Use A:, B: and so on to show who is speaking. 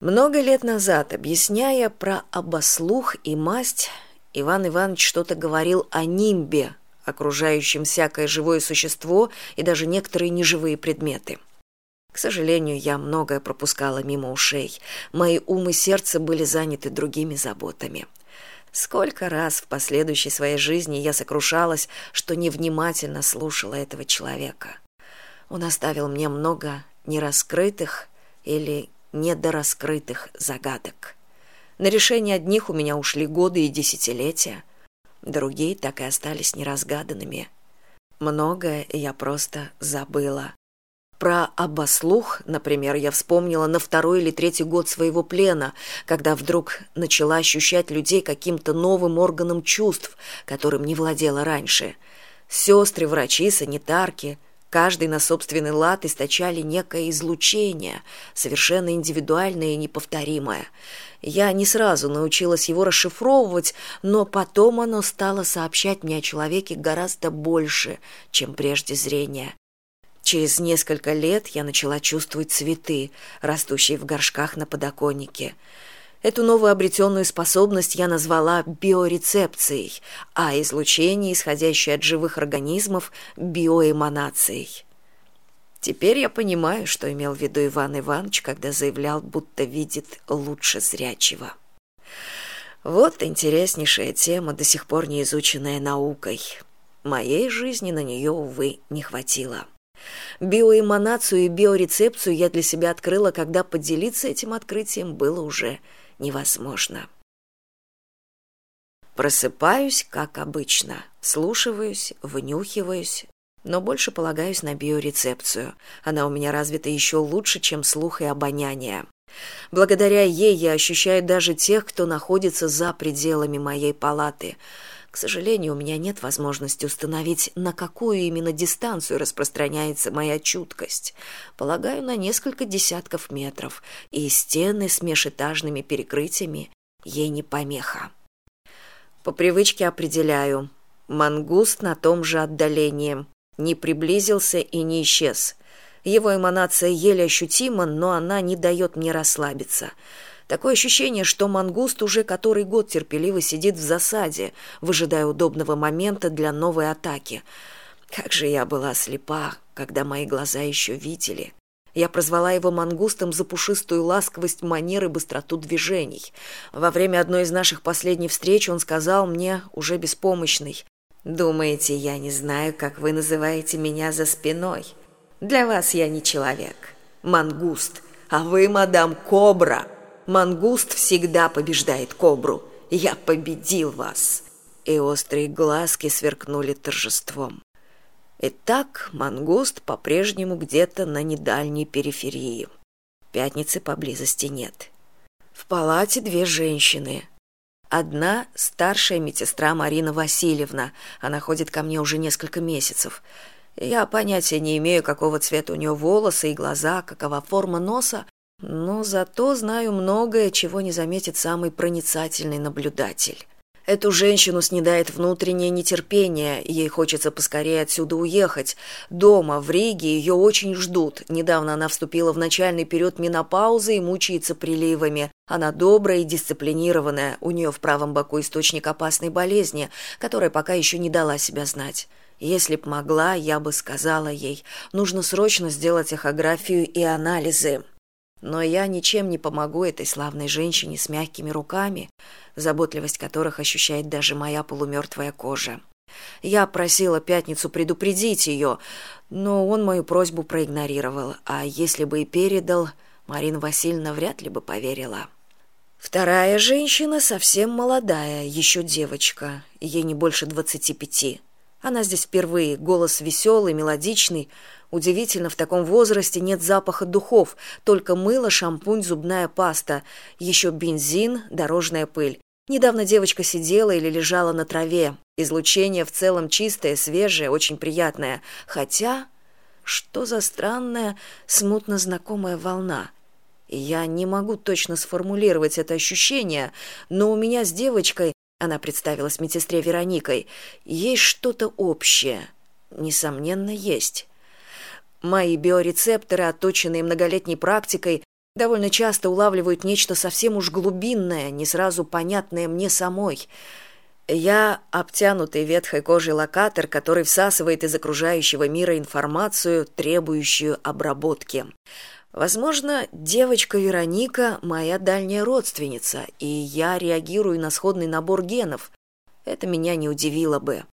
A: много лет назад объясняя про обослух и масть иван иванович что то говорил о нимбе окружающем всякое живое существо и даже некоторые неживые предметы. К сожалению я многое пропускала мимо ушей. Мои ум и сердце были заняты другими заботами. Сколько раз в последующей своей жизни я сокрушалась что невнимательно слушала этого человека. Он оставил мне много нераскрытых или недораскрытых загадок. На решение одних у меня ушли годы и десятилетия другие так и остались неразгаданными. Многое я просто забыла. Про обослух например я вспомнила на второй или третий год своего плена когда вдруг начала ощущать людей каким то новым органом чувств которым не владела раньше. Сестры врачи санитарки каждый на собственный лад источали некое излучение совершенно индивидуальное и неповторимое. Я не сразу научилась его расшифровывать но потом оно стало сообщать мне о человеке гораздо больше чем прежде зрения. Через несколько лет я начала чувствовать цветы растущие в горшках на подоконнике эту новую обретенную способность я назвала биорецепцией а излучение исходящее от живых организмов биоэманацией. Теперь я понимаю что имел в виду иван иванович когда заявлял будто видит лучше зрячего. Вот интереснейшая тема до сих пор не изученная наукой. Моей жизни на нее увы не хватило. Биоэманацию и биорецепцию я для себя открыла когда поделиться этим открытием было уже невозможно. Просыпаюсь как обычно. Слушиваюсь вынюхиваюсь но больше полагаюсь на биорецепцию. Она у меня развита еще лучше чем слух и обоняние. Благодаря ей я ощущаю даже тех кто находится за пределами моей палаты к сожалению у меня нет возможности установить на какую именно дистанцию распространяется моя чуткость. Полагаю на несколько десятков метров и стены с межэтажными перекрытиями ей не помеха. По привычке определяю мангуст на том же отдалении. Не приблизился и не исчез его эманация еле ощутима но она не дает мне расслабиться. Такое ощущение что мангуст уже который год терпеливо сидит в засаде выжидая удобного момента для новой атаки. Как же я была слепа когда мои глаза еще видели. Я прозвала его мангустом за пушистую ласковость манеры быстроту движений. Во время одной из наших последних встреч он сказал мне уже беспомощный думаете я не знаю как вы называете меня за спиной для вас я не человек. Мангуст. А вы мадам кобра. Мангуст всегда побеждает кобру. Я победил вас. И острые глазки сверкнули торжеством. Итак мангуст по прежнему где то на недальней периферии. Пятницы поблизости нет. В палате две женщины. Одна старшая медсестра марина васильевна. Она ходит ко мне уже несколько месяцев я понятия не имею какого цвета у нее волосы и глаза какова форма носа но зато знаю многое чего не заметит самый проницательный наблюдатель Эту женщину снедает внутреннее нетерпение, ей хочется поскорее отсюда уехать. Дома, в Риге, ее очень ждут. Недавно она вступила в начальный период менопаузы и мучается приливами. Она добрая и дисциплинированная, у нее в правом боку источник опасной болезни, которая пока еще не дала себя знать. Если б могла, я бы сказала ей, нужно срочно сделать эхографию и анализы. Но я ничем не помогу этой славной женщине с мягкими руками заботливость которых ощущает даже моя полумертвая кожа. Я просила пятницу предупредить ее но он мою просьбу проигнорировал а если бы и передал марина васильевна вряд ли бы поверила. Вторая женщина совсем молодая еще девочка ей не больше двадцати пяти она здесь впервые голос веселый мелодичный Удивительно, в таком возрасте нет запаха духов, только мыло, шампунь, зубная паста, еще бензин, дорожная пыль. Недавно девочка сидела или лежала на траве. Излучение в целом чистое, свежее, очень приятное. Хотя, что за странная, смутно знакомая волна. Я не могу точно сформулировать это ощущение, но у меня с девочкой, она представилась медсестре Вероникой, есть что-то общее. Несомненно, есть мои биорецепторы отточенные многолетней практикой довольно часто улавливают нечто совсем уж глубинное не сразу понятное мне самой я обтянутый ветхой кожей локатор который всасывает из окружающего мира информацию требующую обработки. Возможно девочка вероника моя дальняя родственница и я реагирую на сходный набор генов. Это меня не удивило бы